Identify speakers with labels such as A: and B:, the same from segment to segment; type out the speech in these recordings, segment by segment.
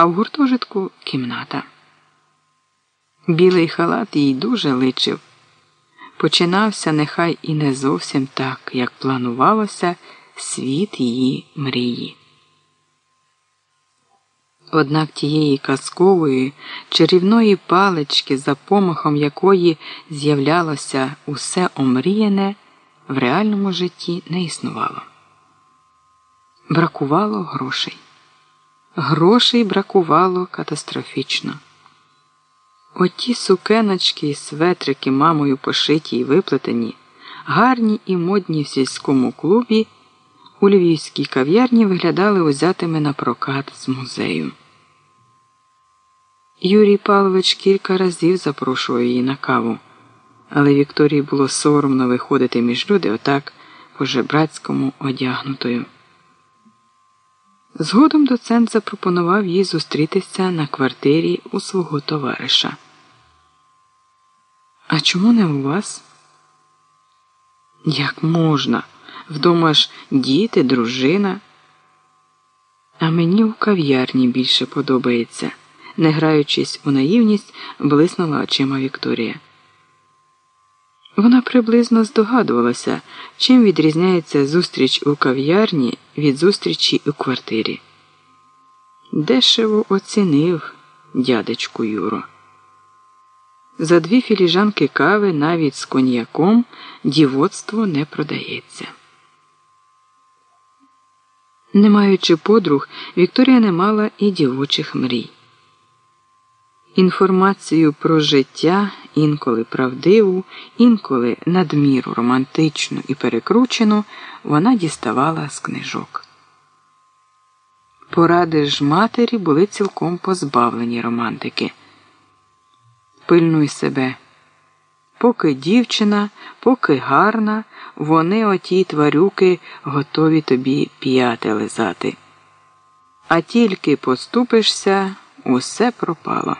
A: а в гуртожитку кімната. Білий халат їй дуже личив. Починався нехай і не зовсім так, як планувалося світ її мрії. Однак тієї казкової чарівної палички, за помахом якої з'являлося усе омріяне, в реальному житті не існувало. Бракувало грошей. Грошей бракувало катастрофічно. Оті сукеночки і светрики мамою пошиті й виплетені, гарні і модні в сільському клубі, у львівській кав'ярні виглядали узятими на прокат з музею. Юрій Павлович кілька разів запрошував її на каву, але Вікторії було соромно виходити між люди отак по жебрацькому одягнутою. Згодом доцент запропонував їй зустрітися на квартирі у свого товариша. А чому не у вас? Як можна? Вдома ж діти, дружина. А мені у кав'ярні більше подобається, не граючись у наївність, блиснула очима Вікторія. Вона приблизно здогадувалася, чим відрізняється зустріч у кав'ярні від зустрічі у квартирі. Дешево оцінив дядечку Юро. За дві філіжанки кави навіть з коньяком дівоцтво не продається. Не маючи подруг, Вікторія не мала і дівочих мрій. Інформацію про життя, інколи правдиву, інколи надміру романтичну і перекручену, вона діставала з книжок. Поради ж матері були цілком позбавлені романтики. Пильнуй себе. Поки дівчина, поки гарна, вони оті тварюки готові тобі п'яти лизати. А тільки поступишся, усе пропало.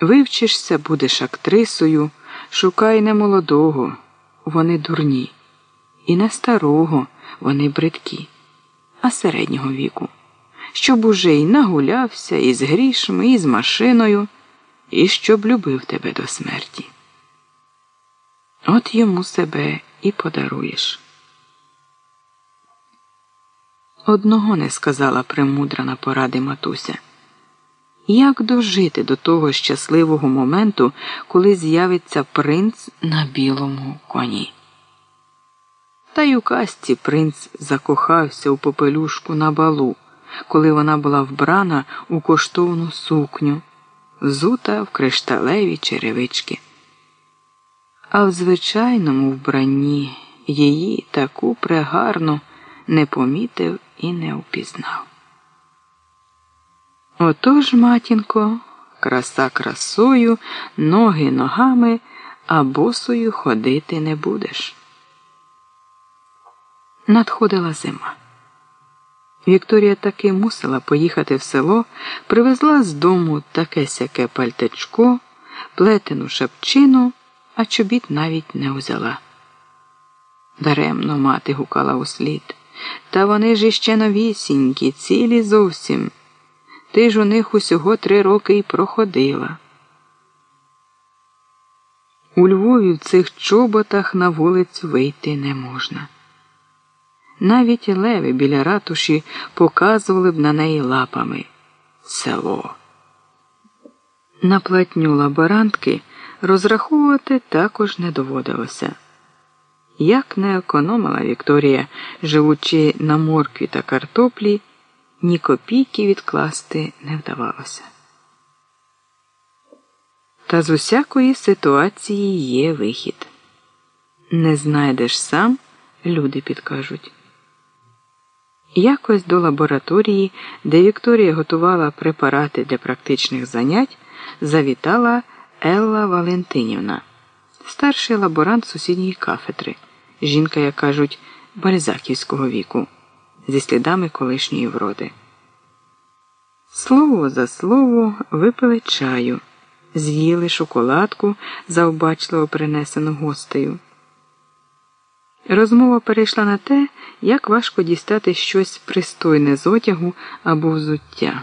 A: Вивчишся, будеш актрисою, шукай не молодого, вони дурні, і не старого, вони бридкі, а середнього віку, щоб уже й нагулявся, і з грішми, і з машиною, і щоб любив тебе до смерті. От йому себе і подаруєш. Одного не сказала премудрана поради матуся. Як дожити до того щасливого моменту, коли з'явиться принц на білому коні? Та й у казці принц закохався у попелюшку на балу, коли вона була вбрана у коштовну сукню, взута в кришталеві черевички. А в звичайному вбранні її таку прегарну не помітив і не впізнав. Отож, матінко, краса красою, ноги ногами, а босою ходити не будеш. Надходила зима. Вікторія таки мусила поїхати в село, привезла з дому таке сяке пальтечко, плетену шапчину, а чобіт навіть не узяла. Даремно мати гукала услід. Та вони ж іще новісінькі, цілі зовсім. Ти ж у них усього три роки й проходила. У Львові в цих чоботах на вулицю вийти не можна. Навіть леви біля ратуші показували б на неї лапами село. На платню лаборантки розраховувати також не доводилося. Як не економила Вікторія, живучи на моркві та картоплі ні копійки відкласти не вдавалося. Та з усякої ситуації є вихід. Не знайдеш сам, люди підкажуть. Якось до лабораторії, де Вікторія готувала препарати для практичних занять, завітала Елла Валентинівна, старший лаборант сусідньої кафедри, жінка, як кажуть, бальзаківського віку зі слідами колишньої вроди. Слово за слово випили чаю, з'їли шоколадку, завбачливо принесену гостею. Розмова перейшла на те, як важко дістати щось пристойне з одягу або взуття.